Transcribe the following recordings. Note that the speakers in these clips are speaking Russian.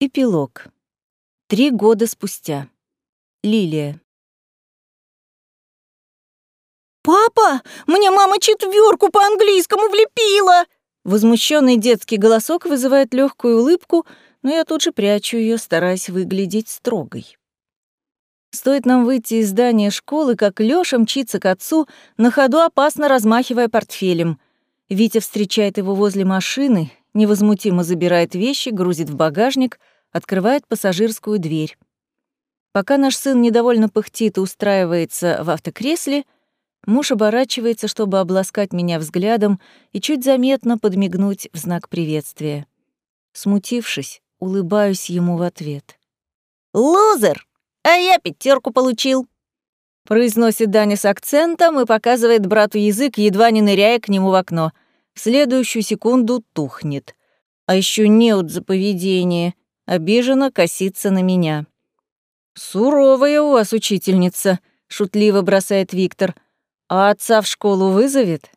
Эпилог. Три года спустя. Лилия. «Папа, мне мама четверку по английскому влепила!» Возмущенный детский голосок вызывает легкую улыбку, но я тут же прячу ее, стараясь выглядеть строгой. Стоит нам выйти из здания школы, как Лёша мчится к отцу, на ходу опасно размахивая портфелем. Витя встречает его возле машины, невозмутимо забирает вещи, грузит в багажник, открывает пассажирскую дверь. Пока наш сын недовольно пыхтит и устраивается в автокресле, муж оборачивается, чтобы обласкать меня взглядом и чуть заметно подмигнуть в знак приветствия. Смутившись, улыбаюсь ему в ответ. «Лузер! А я пятерку получил!» Произносит Даня с акцентом и показывает брату язык, едва не ныряя к нему в окно — в следующую секунду тухнет. А еще неуд за поведение, обиженно косится на меня. «Суровая у вас учительница», — шутливо бросает Виктор. «А отца в школу вызовет?»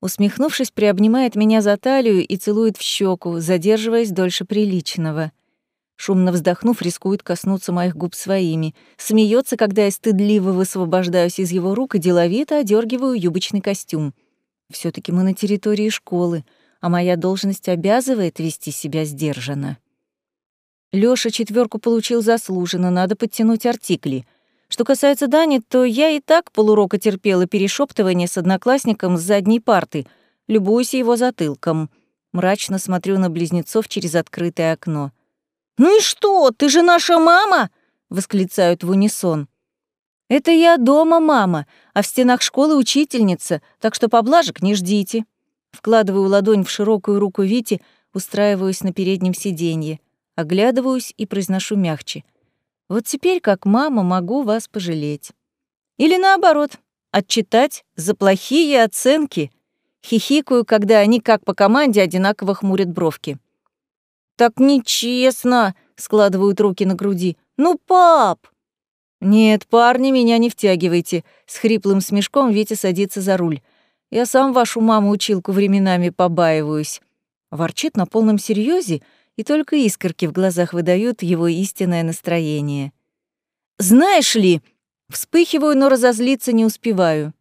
Усмехнувшись, приобнимает меня за талию и целует в щеку, задерживаясь дольше приличного. Шумно вздохнув, рискует коснуться моих губ своими. Смеется, когда я стыдливо высвобождаюсь из его рук и деловито одергиваю юбочный костюм все таки мы на территории школы, а моя должность обязывает вести себя сдержанно. Лёша четверку получил заслуженно, надо подтянуть артикли. Что касается Дани, то я и так полурока терпела перешептывание с одноклассником с задней парты, любуюсь его затылком. Мрачно смотрю на близнецов через открытое окно. «Ну и что, ты же наша мама!» — восклицают в унисон. «Это я дома, мама, а в стенах школы учительница, так что поблажек не ждите». Вкладываю ладонь в широкую руку Вити, устраиваюсь на переднем сиденье, оглядываюсь и произношу мягче. «Вот теперь, как мама, могу вас пожалеть». Или наоборот, отчитать за плохие оценки. Хихикаю, когда они, как по команде, одинаково хмурят бровки. «Так нечестно!» — складывают руки на груди. «Ну, пап!» «Нет, парни, меня не втягивайте», — с хриплым смешком Витя садится за руль. «Я сам вашу маму-училку временами побаиваюсь». Ворчит на полном серьезе, и только искорки в глазах выдают его истинное настроение. «Знаешь ли...» Вспыхиваю, но разозлиться не успеваю.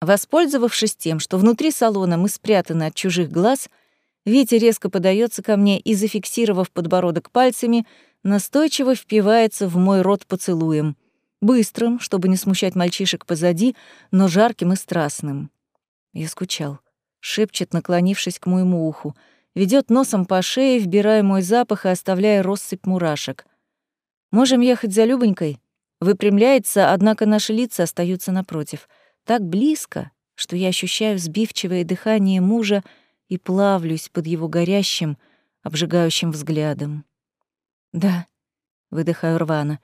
Воспользовавшись тем, что внутри салона мы спрятаны от чужих глаз, Витя резко подается ко мне и, зафиксировав подбородок пальцами, настойчиво впивается в мой рот поцелуем. Быстрым, чтобы не смущать мальчишек позади, но жарким и страстным. Я скучал. Шепчет, наклонившись к моему уху. Ведет носом по шее, вбирая мой запах и оставляя россыпь мурашек. «Можем ехать за Любонькой?» Выпрямляется, однако наши лица остаются напротив. Так близко, что я ощущаю сбивчивое дыхание мужа и плавлюсь под его горящим, обжигающим взглядом. «Да», — выдыхаю рвано.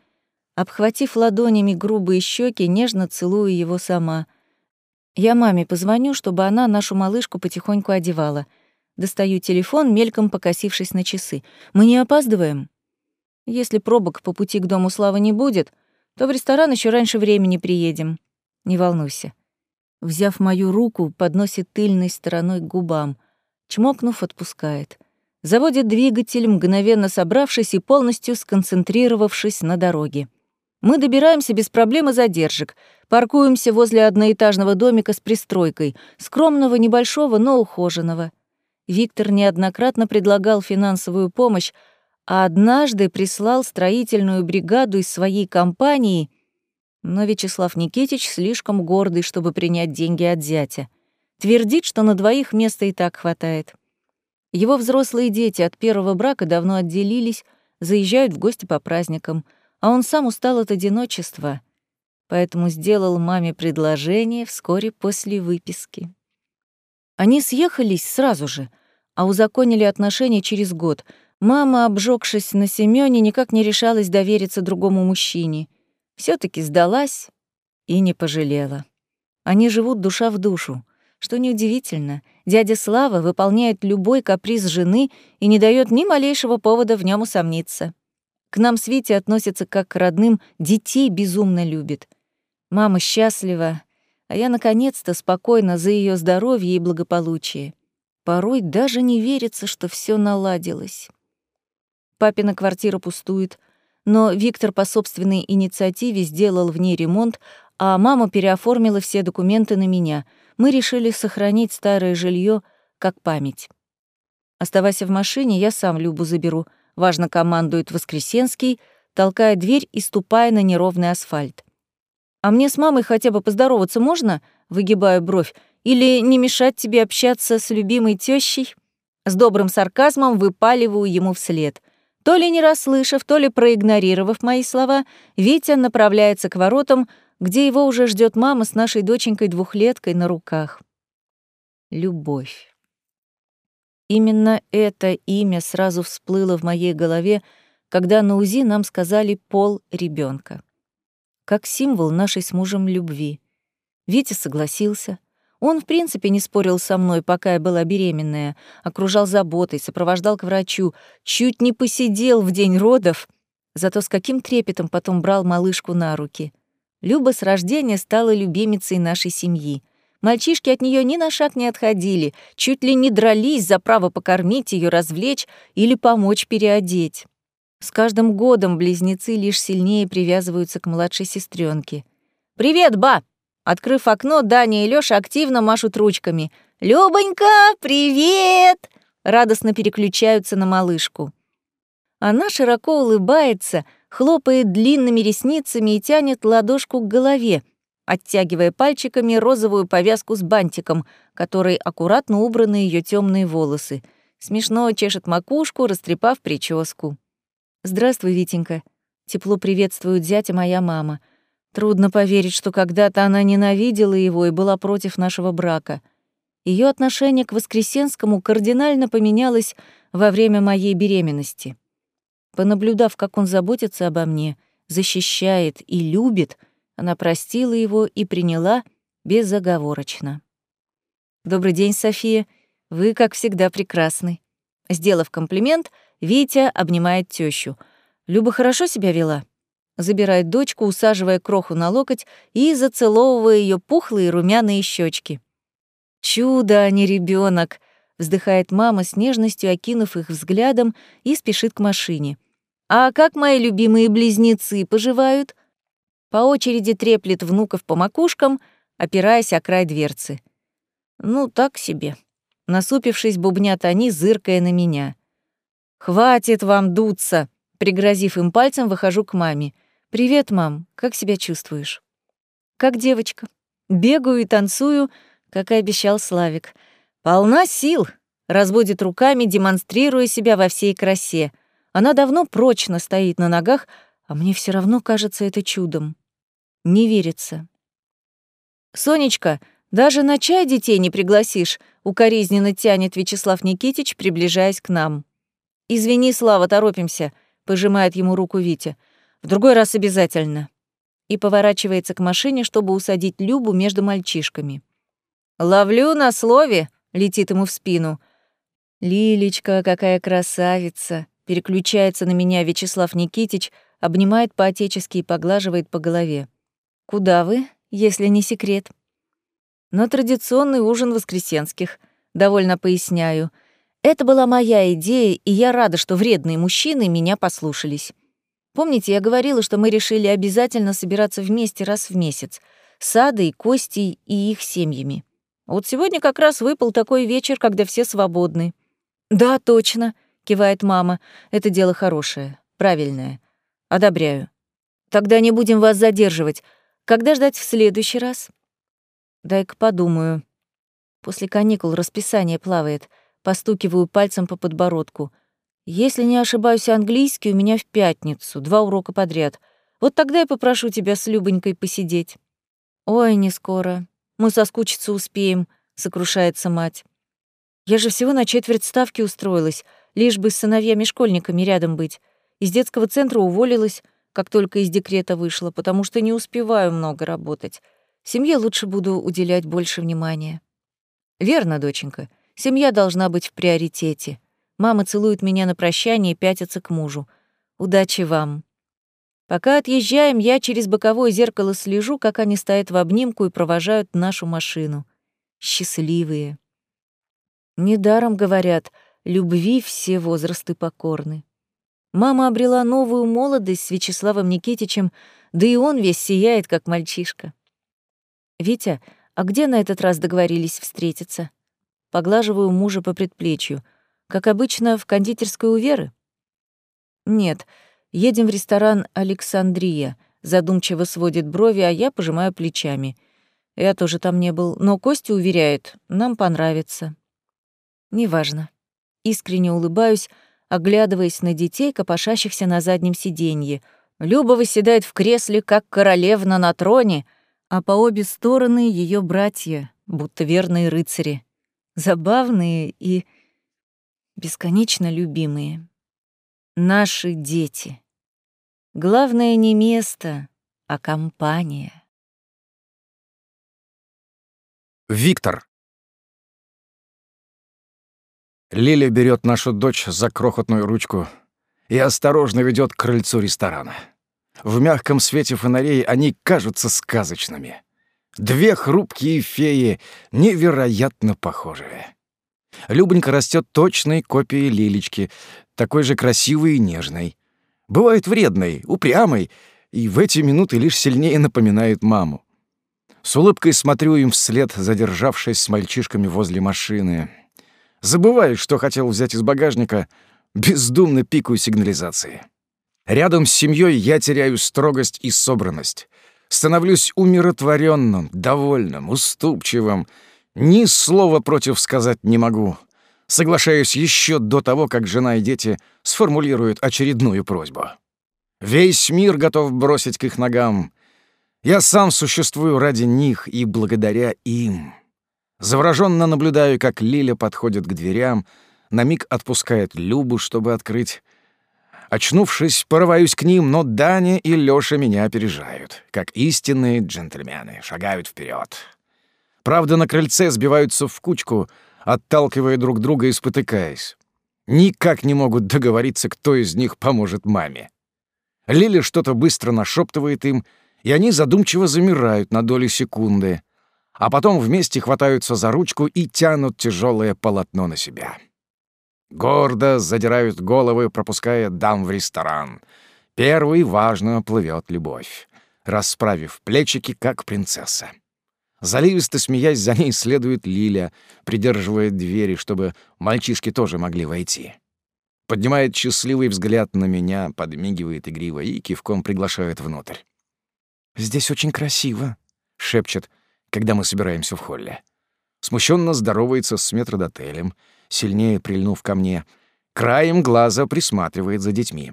Обхватив ладонями грубые щеки, нежно целую его сама. Я маме позвоню, чтобы она нашу малышку потихоньку одевала. Достаю телефон, мельком покосившись на часы. Мы не опаздываем? Если пробок по пути к дому Славы не будет, то в ресторан еще раньше времени приедем. Не волнуйся. Взяв мою руку, подносит тыльной стороной к губам. Чмокнув, отпускает заводит двигатель, мгновенно собравшись и полностью сконцентрировавшись на дороге. Мы добираемся без проблем и задержек, паркуемся возле одноэтажного домика с пристройкой, скромного, небольшого, но ухоженного. Виктор неоднократно предлагал финансовую помощь, а однажды прислал строительную бригаду из своей компании, но Вячеслав Никитич слишком гордый, чтобы принять деньги от зятя. Твердит, что на двоих места и так хватает. Его взрослые дети от первого брака давно отделились, заезжают в гости по праздникам, а он сам устал от одиночества, поэтому сделал маме предложение вскоре после выписки. Они съехались сразу же, а узаконили отношения через год. Мама, обжегшись на Семёне, никак не решалась довериться другому мужчине. все таки сдалась и не пожалела. Они живут душа в душу. Что неудивительно, дядя Слава выполняет любой каприз жены и не дает ни малейшего повода в нем усомниться. К нам с Витей относится как к родным, детей безумно любит. Мама счастлива, а я наконец-то спокойна за ее здоровье и благополучие. Порой даже не верится, что все наладилось. Папина квартира пустует, но Виктор по собственной инициативе сделал в ней ремонт, а мама переоформила все документы на меня. Мы решили сохранить старое жилье как память. Оставайся в машине, я сам Любу заберу. Важно командует Воскресенский, толкая дверь и ступая на неровный асфальт. А мне с мамой хотя бы поздороваться можно? Выгибаю бровь. Или не мешать тебе общаться с любимой тещей? С добрым сарказмом выпаливаю ему вслед. То ли не расслышав, то ли проигнорировав мои слова, Витя направляется к воротам, где его уже ждет мама с нашей доченькой-двухлеткой на руках. Любовь. Именно это имя сразу всплыло в моей голове, когда на УЗИ нам сказали пол ребенка, как символ нашей с мужем любви. Витя согласился. Он, в принципе, не спорил со мной, пока я была беременная, окружал заботой, сопровождал к врачу, чуть не посидел в день родов, зато с каким трепетом потом брал малышку на руки. Люба с рождения стала любимицей нашей семьи. Мальчишки от нее ни на шаг не отходили, чуть ли не дрались за право покормить ее, развлечь или помочь переодеть. С каждым годом близнецы лишь сильнее привязываются к младшей сестренке. «Привет, ба!» Открыв окно, Даня и Лёша активно машут ручками. «Любонька, привет!» Радостно переключаются на малышку. Она широко улыбается — хлопает длинными ресницами и тянет ладошку к голове, оттягивая пальчиками розовую повязку с бантиком, которой аккуратно убраны ее темные волосы. Смешно чешет макушку, растрепав прическу. «Здравствуй, Витенька», — тепло приветствует зятя моя мама. Трудно поверить, что когда-то она ненавидела его и была против нашего брака. Ее отношение к Воскресенскому кардинально поменялось во время моей беременности. Понаблюдав, как он заботится обо мне, защищает и любит, она простила его и приняла безоговорочно. «Добрый день, София. Вы, как всегда, прекрасны». Сделав комплимент, Витя обнимает тещу. Люба хорошо себя вела. Забирает дочку, усаживая кроху на локоть и зацеловывая ее пухлые румяные щечки. «Чудо, а не ребенок, вздыхает мама с нежностью, окинув их взглядом, и спешит к машине. «А как мои любимые близнецы поживают?» По очереди треплет внуков по макушкам, опираясь о край дверцы. «Ну, так себе». Насупившись, бубнят они, зыркая на меня. «Хватит вам дуться!» Пригрозив им пальцем, выхожу к маме. «Привет, мам, как себя чувствуешь?» «Как девочка. Бегаю и танцую, как и обещал Славик. Полна сил!» Разводит руками, демонстрируя себя во всей красе. Она давно прочно стоит на ногах, а мне все равно кажется это чудом. Не верится. «Сонечка, даже на чай детей не пригласишь», — укоризненно тянет Вячеслав Никитич, приближаясь к нам. «Извини, Слава, торопимся», — пожимает ему руку Витя. «В другой раз обязательно». И поворачивается к машине, чтобы усадить Любу между мальчишками. «Ловлю на слове», — летит ему в спину. «Лилечка, какая красавица!» Переключается на меня Вячеслав Никитич, обнимает по-отечески и поглаживает по голове. «Куда вы, если не секрет?» «На традиционный ужин воскресенских», — довольно поясняю. «Это была моя идея, и я рада, что вредные мужчины меня послушались. Помните, я говорила, что мы решили обязательно собираться вместе раз в месяц, с Адой, Костей и их семьями. Вот сегодня как раз выпал такой вечер, когда все свободны». «Да, точно», кивает мама. Это дело хорошее, правильное. Одобряю. Тогда не будем вас задерживать. Когда ждать в следующий раз? Дай-ка подумаю. После каникул расписание плавает. Постукиваю пальцем по подбородку. Если не ошибаюсь, английский у меня в пятницу, два урока подряд. Вот тогда я попрошу тебя с Любонькой посидеть. Ой, не скоро. Мы соскучиться успеем, сокрушается мать. Я же всего на четверть ставки устроилась лишь бы с сыновьями-школьниками рядом быть. Из детского центра уволилась, как только из декрета вышла, потому что не успеваю много работать. Семье лучше буду уделять больше внимания. Верно, доченька. Семья должна быть в приоритете. Мама целует меня на прощание и пятится к мужу. Удачи вам. Пока отъезжаем, я через боковое зеркало слежу, как они стоят в обнимку и провожают нашу машину. Счастливые. Недаром говорят — любви все возрасты покорны. Мама обрела новую молодость с Вячеславом Никитичем, да и он весь сияет, как мальчишка. «Витя, а где на этот раз договорились встретиться?» Поглаживаю мужа по предплечью. Как обычно, в кондитерской у Веры? «Нет, едем в ресторан «Александрия», задумчиво сводит брови, а я пожимаю плечами. Я тоже там не был, но Костя уверяет, нам понравится. Неважно. Искренне улыбаюсь, оглядываясь на детей, копошащихся на заднем сиденье. Люба выседает в кресле, как королевна на троне, а по обе стороны ее братья, будто верные рыцари. Забавные и бесконечно любимые. Наши дети. Главное не место, а компания. Виктор. Лиля берет нашу дочь за крохотную ручку и осторожно ведет к крыльцу ресторана. В мягком свете фонарей они кажутся сказочными. Две хрупкие феи, невероятно похожие. Любонька растет точной копией Лилечки, такой же красивой и нежной. Бывает вредной, упрямой, и в эти минуты лишь сильнее напоминает маму. С улыбкой смотрю им вслед, задержавшись с мальчишками возле машины. Забываю, что хотел взять из багажника, бездумно пикаю сигнализации. Рядом с семьей я теряю строгость и собранность. Становлюсь умиротворенным, довольным, уступчивым. Ни слова против сказать не могу. Соглашаюсь еще до того, как жена и дети сформулируют очередную просьбу. Весь мир готов бросить к их ногам. Я сам существую ради них и благодаря им. Завороженно наблюдаю, как Лиля подходит к дверям, на миг отпускает Любу, чтобы открыть. Очнувшись, порываюсь к ним, но Даня и Лёша меня опережают, как истинные джентльмены, шагают вперед. Правда, на крыльце сбиваются в кучку, отталкивая друг друга и спотыкаясь. Никак не могут договориться, кто из них поможет маме. Лиля что-то быстро нашептывает им, и они задумчиво замирают на долю секунды, а потом вместе хватаются за ручку и тянут тяжелое полотно на себя. Гордо задирают головы, пропуская дам в ресторан. Первый важно плывет любовь, расправив плечики, как принцесса. Заливисто смеясь, за ней следует Лиля, придерживая двери, чтобы мальчишки тоже могли войти. Поднимает счастливый взгляд на меня, подмигивает игриво и кивком приглашает внутрь. «Здесь очень красиво», — шепчет, когда мы собираемся в холле. Смущенно здоровается с метродотелем, сильнее прильнув ко мне, краем глаза присматривает за детьми.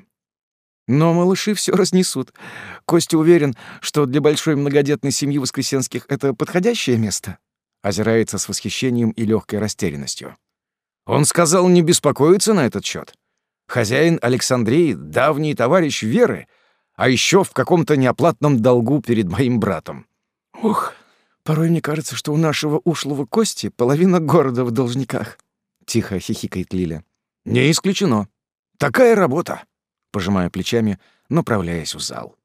Но малыши все разнесут. Костя уверен, что для большой многодетной семьи Воскресенских это подходящее место. Озирается с восхищением и легкой растерянностью. Он сказал не беспокоиться на этот счет. Хозяин Александрии — давний товарищ Веры, а еще в каком-то неоплатном долгу перед моим братом. Ух, порой мне кажется, что у нашего ушлого Кости половина города в должниках. Тихо хихикает Лиля. Не исключено. Такая работа пожимая плечами, направляясь в зал.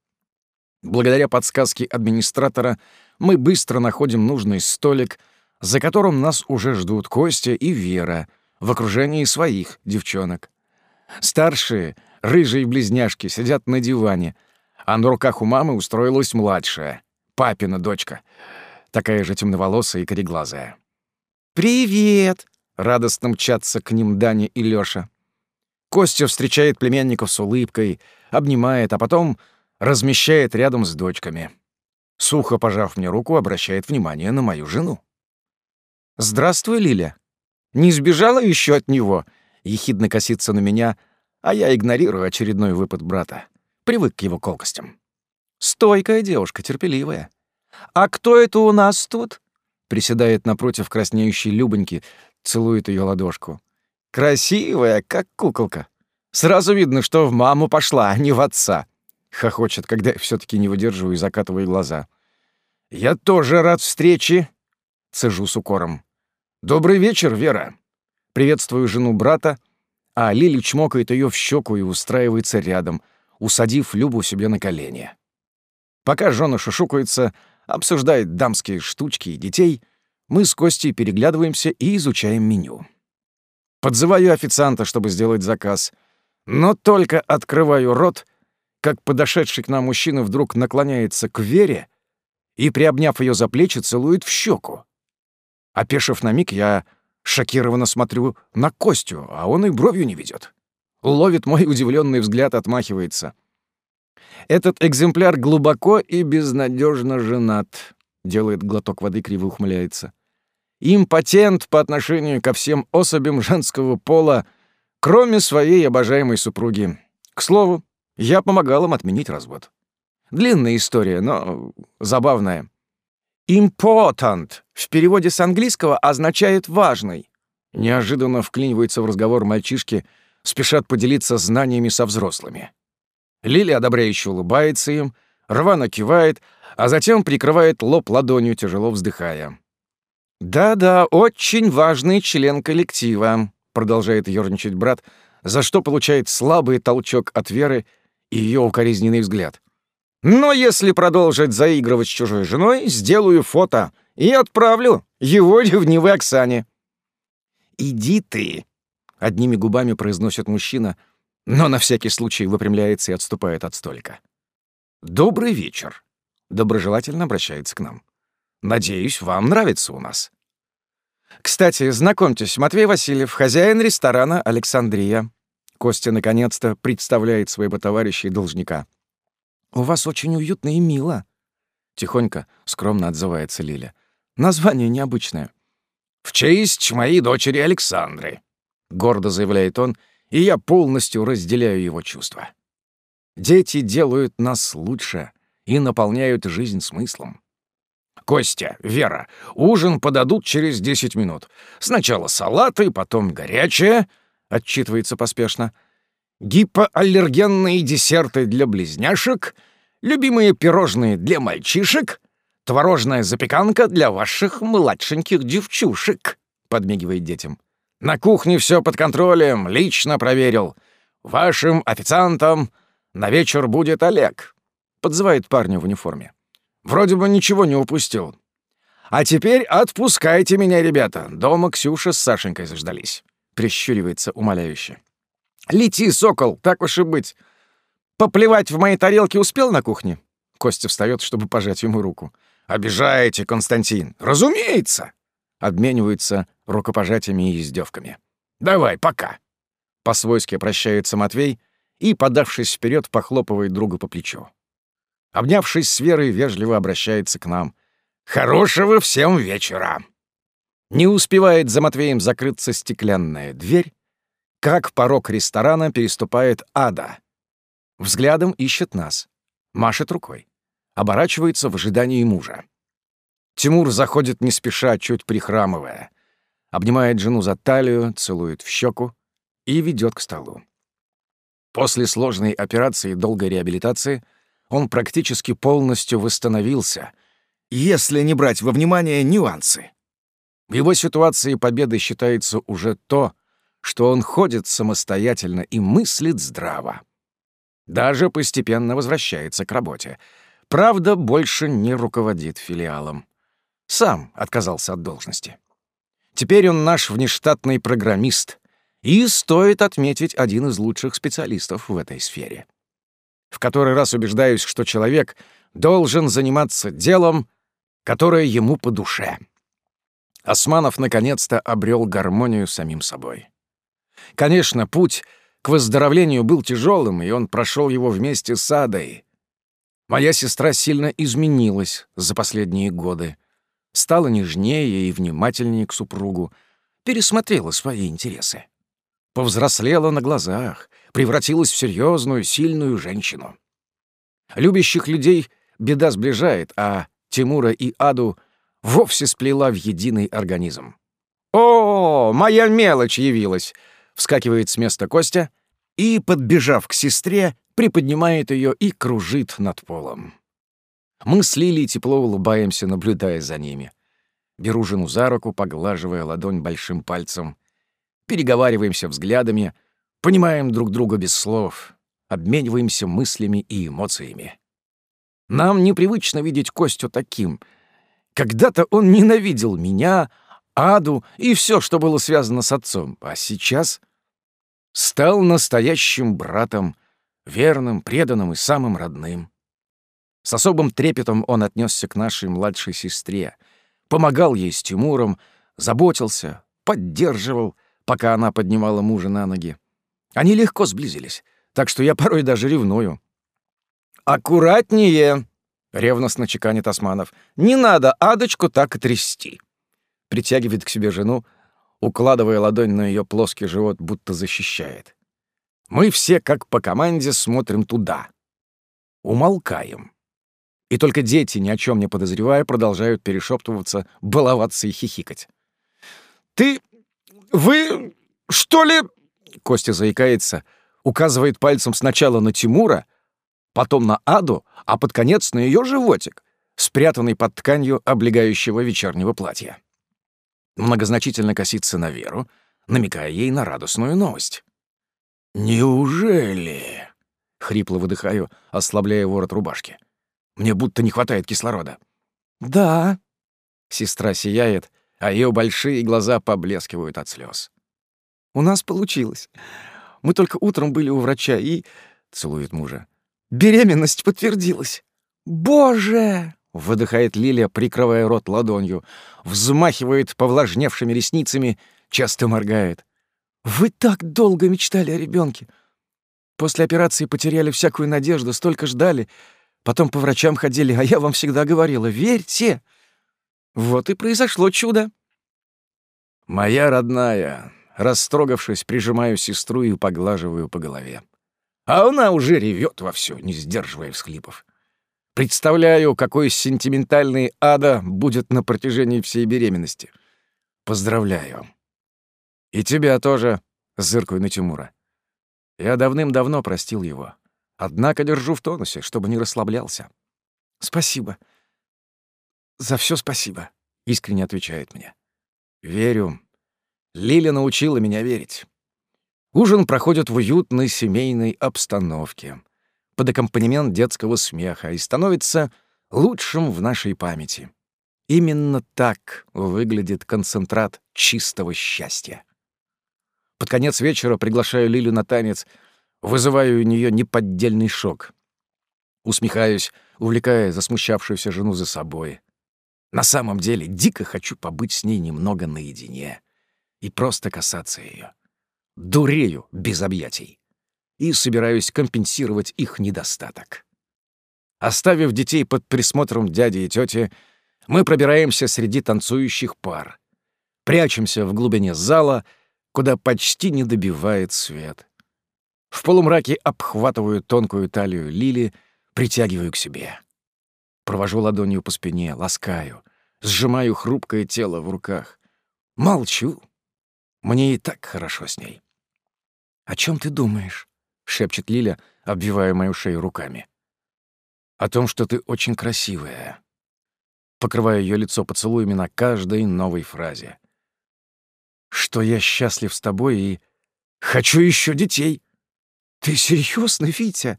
Благодаря подсказке администратора мы быстро находим нужный столик, за которым нас уже ждут Костя и Вера в окружении своих девчонок. Старшие, рыжие близняшки, сидят на диване, а на руках у мамы устроилась младшая, папина дочка, такая же темноволосая и кореглазая. «Привет!» — радостно мчатся к ним Даня и Лёша. Костя встречает племянников с улыбкой, обнимает, а потом размещает рядом с дочками. Сухо пожав мне руку, обращает внимание на мою жену. «Здравствуй, Лиля. Не сбежала еще от него?» Ехидно косится на меня, а я игнорирую очередной выпад брата. Привык к его колкостям. Стойкая девушка, терпеливая. «А кто это у нас тут?» Приседает напротив краснеющей Любоньки, целует ее ладошку. Красивая, как куколка. Сразу видно, что в маму пошла, а не в отца. Хохочет, когда я всё-таки не выдерживаю и закатываю глаза. Я тоже рад встрече. Цежу с укором. Добрый вечер, Вера. Приветствую жену брата, а Лили чмокает ее в щеку и устраивается рядом, усадив Любу себе на колени. Пока жена шушукается, обсуждает дамские штучки и детей, мы с Костей переглядываемся и изучаем меню. Подзываю официанта, чтобы сделать заказ. Но только открываю рот, как подошедший к нам мужчина вдруг наклоняется к Вере и, приобняв ее за плечи, целует в щеку. Опешив на миг, я шокированно смотрю на Костю, а он и бровью не ведет. Ловит мой удивленный взгляд, отмахивается. Этот экземпляр глубоко и безнадежно женат. Делает глоток воды, криво ухмыляется. Импотент по отношению ко всем особям женского пола, кроме своей обожаемой супруги. К слову, я помогал им отменить развод. Длинная история, но забавная. «Important» в переводе с английского означает «важный». Неожиданно вклинивается в разговор мальчишки, спешат поделиться знаниями со взрослыми. Лили одобряюще улыбается им, рвано кивает, а затем прикрывает лоб ладонью, тяжело вздыхая. «Да-да, очень важный член коллектива», — продолжает ёрничать брат, за что получает слабый толчок от Веры и ее укоризненный взгляд. «Но если продолжить заигрывать с чужой женой, сделаю фото и отправлю его ревнивой Оксане». «Иди ты», — одними губами произносит мужчина, но на всякий случай выпрямляется и отступает от столика. «Добрый вечер», — доброжелательно обращается к нам. «Надеюсь, вам нравится у нас». «Кстати, знакомьтесь, Матвей Васильев, хозяин ресторана «Александрия». Костя наконец-то представляет своего товарища и должника. «У вас очень уютно и мило», — тихонько, скромно отзывается Лиля. «Название необычное». «В честь моей дочери Александры», — гордо заявляет он, и я полностью разделяю его чувства. Дети делают нас лучше и наполняют жизнь смыслом. «Костя, Вера, ужин подадут через десять минут. Сначала салаты, потом горячее», — отчитывается поспешно гипоаллергенные десерты для близняшек, любимые пирожные для мальчишек, творожная запеканка для ваших младшеньких девчушек», — подмигивает детям. «На кухне все под контролем, лично проверил. Вашим официантом на вечер будет Олег», — подзывает парня в униформе. «Вроде бы ничего не упустил. А теперь отпускайте меня, ребята. Дома Ксюша с Сашенькой заждались», — прищуривается умоляюще. «Лети, сокол, так уж и быть. Поплевать в моей тарелке успел на кухне?» Костя встает, чтобы пожать ему руку. «Обижаете, Константин!» «Разумеется!» Обмениваются рукопожатиями и издевками. «Давай, пока!» По-свойски прощается Матвей и, подавшись вперед, похлопывает друга по плечу. Обнявшись с Верой, вежливо обращается к нам. «Хорошего всем вечера!» Не успевает за Матвеем закрыться стеклянная дверь, как порог ресторана переступает Ада. Взглядом ищет нас. Машет рукой. Оборачивается в ожидании мужа. Тимур заходит не спеша, чуть прихрамывая. Обнимает жену за талию, целует в щеку и ведет к столу. После сложной операции и долгой реабилитации он практически полностью восстановился, если не брать во внимание нюансы. В его ситуации победой считается уже то, что он ходит самостоятельно и мыслит здраво. Даже постепенно возвращается к работе. Правда, больше не руководит филиалом. Сам отказался от должности. Теперь он наш внештатный программист и, стоит отметить, один из лучших специалистов в этой сфере. В который раз убеждаюсь, что человек должен заниматься делом, которое ему по душе. Османов наконец-то обрел гармонию с самим собой. Конечно, путь к выздоровлению был тяжелым, и он прошел его вместе с Адой. Моя сестра сильно изменилась за последние годы. Стала нежнее и внимательнее к супругу, пересмотрела свои интересы. Повзрослела на глазах, превратилась в серьезную, сильную женщину. Любящих людей беда сближает, а Тимура и Аду вовсе сплела в единый организм. «О, моя мелочь явилась!» Вскакивает с места Костя и, подбежав к сестре, приподнимает ее и кружит над полом. Мы с Лилией тепло улыбаемся, наблюдая за ними. Беру жену за руку, поглаживая ладонь большим пальцем. Переговариваемся взглядами, понимаем друг друга без слов, обмениваемся мыслями и эмоциями. Нам непривычно видеть Костю таким. Когда-то он ненавидел меня, Аду и все, что было связано с отцом, а сейчас Стал настоящим братом, верным, преданным и самым родным. С особым трепетом он отнесся к нашей младшей сестре, помогал ей с Тимуром, заботился, поддерживал, пока она поднимала мужа на ноги. Они легко сблизились, так что я порой даже ревную. «Аккуратнее!» — ревностно чеканит Османов. «Не надо адочку так трясти!» Притягивает к себе жену, укладывая ладонь на ее плоский живот, будто защищает. Мы все, как по команде, смотрим туда. Умолкаем. И только дети, ни о чем не подозревая, продолжают перешептываться, баловаться и хихикать. «Ты... вы... что ли...» Костя заикается, указывает пальцем сначала на Тимура, потом на Аду, а под конец на ее животик, спрятанный под тканью облегающего вечернего платья. Многозначительно косится на Веру, намекая ей на радостную новость. «Неужели?» — хрипло выдыхаю, ослабляя ворот рубашки. «Мне будто не хватает кислорода». «Да». Сестра сияет, а ее большие глаза поблескивают от слез. «У нас получилось. Мы только утром были у врача и...» — целует мужа. «Беременность подтвердилась». «Боже!» — выдыхает Лилия, прикрывая рот ладонью, взмахивает повлажневшими ресницами, часто моргает. Вы так долго мечтали о ребенке. После операции потеряли всякую надежду, столько ждали. Потом по врачам ходили, а я вам всегда говорила, верьте. Вот и произошло чудо. Моя родная, растрогавшись, прижимаю сестру и поглаживаю по голове. А она уже ревет вовсю, не сдерживая всхлипов. Представляю, какой сентиментальный ада будет на протяжении всей беременности. Поздравляю. «И тебя тоже», — зыркаю на Тимура. Я давным-давно простил его. Однако держу в тонусе, чтобы не расслаблялся. «Спасибо. За все спасибо», — искренне отвечает мне. «Верю. Лиля научила меня верить». Ужин проходит в уютной семейной обстановке, под аккомпанемент детского смеха и становится лучшим в нашей памяти. Именно так выглядит концентрат чистого счастья. Под конец вечера приглашаю Лилю на танец, вызываю у нее неподдельный шок. Усмехаюсь, увлекая засмущавшуюся жену за собой. На самом деле дико хочу побыть с ней немного наедине и просто касаться ее. Дурею без объятий. И собираюсь компенсировать их недостаток. Оставив детей под присмотром дяди и тети, мы пробираемся среди танцующих пар. Прячемся в глубине зала — куда почти не добивает свет. В полумраке обхватываю тонкую талию Лили, притягиваю к себе. Провожу ладонью по спине, ласкаю, сжимаю хрупкое тело в руках. Молчу. Мне и так хорошо с ней. «О чем ты думаешь?» — шепчет Лиля, обвивая мою шею руками. «О том, что ты очень красивая». Покрываю ее лицо поцелуями на каждой новой фразе что я счастлив с тобой и хочу еще детей. Ты серьезно, Витя?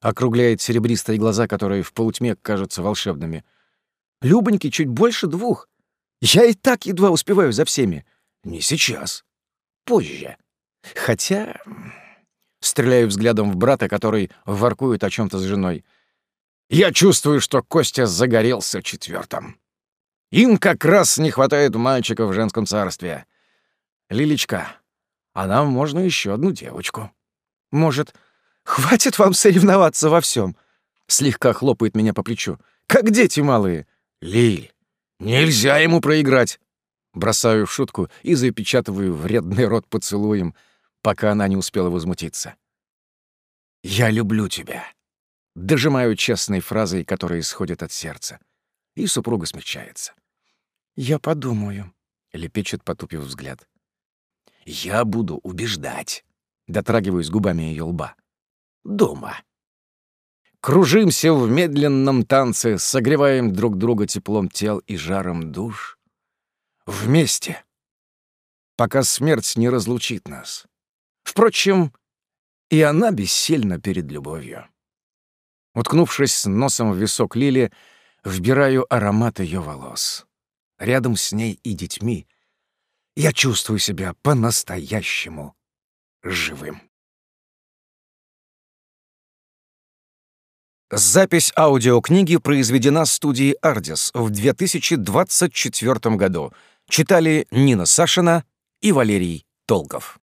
округляет серебристые глаза, которые в полутьме кажутся волшебными. Любоньки чуть больше двух. Я и так едва успеваю за всеми. Не сейчас. Позже. Хотя... Стреляю взглядом в брата, который воркует о чем то с женой. Я чувствую, что Костя загорелся четвертым. Им как раз не хватает мальчиков в женском царстве. Лилечка, а нам можно еще одну девочку. Может, хватит вам соревноваться во всем? Слегка хлопает меня по плечу. Как дети малые. Лиль, нельзя ему проиграть. Бросаю в шутку и запечатываю вредный рот поцелуем, пока она не успела возмутиться. «Я люблю тебя», — дожимаю честной фразой, которая исходит от сердца. И супруга смягчается. «Я подумаю», — лепечет, потупив взгляд. Я буду убеждать. Дотрагиваюсь губами ее лба. Дома. Кружимся в медленном танце, согреваем друг друга теплом тел и жаром душ. Вместе. Пока смерть не разлучит нас. Впрочем, и она бессильна перед любовью. Уткнувшись носом в висок Лили, вбираю аромат ее волос. Рядом с ней и детьми я чувствую себя по-настоящему живым. Запись аудиокниги произведена студией «Ардис» в 2024 году. Читали Нина Сашина и Валерий Толков.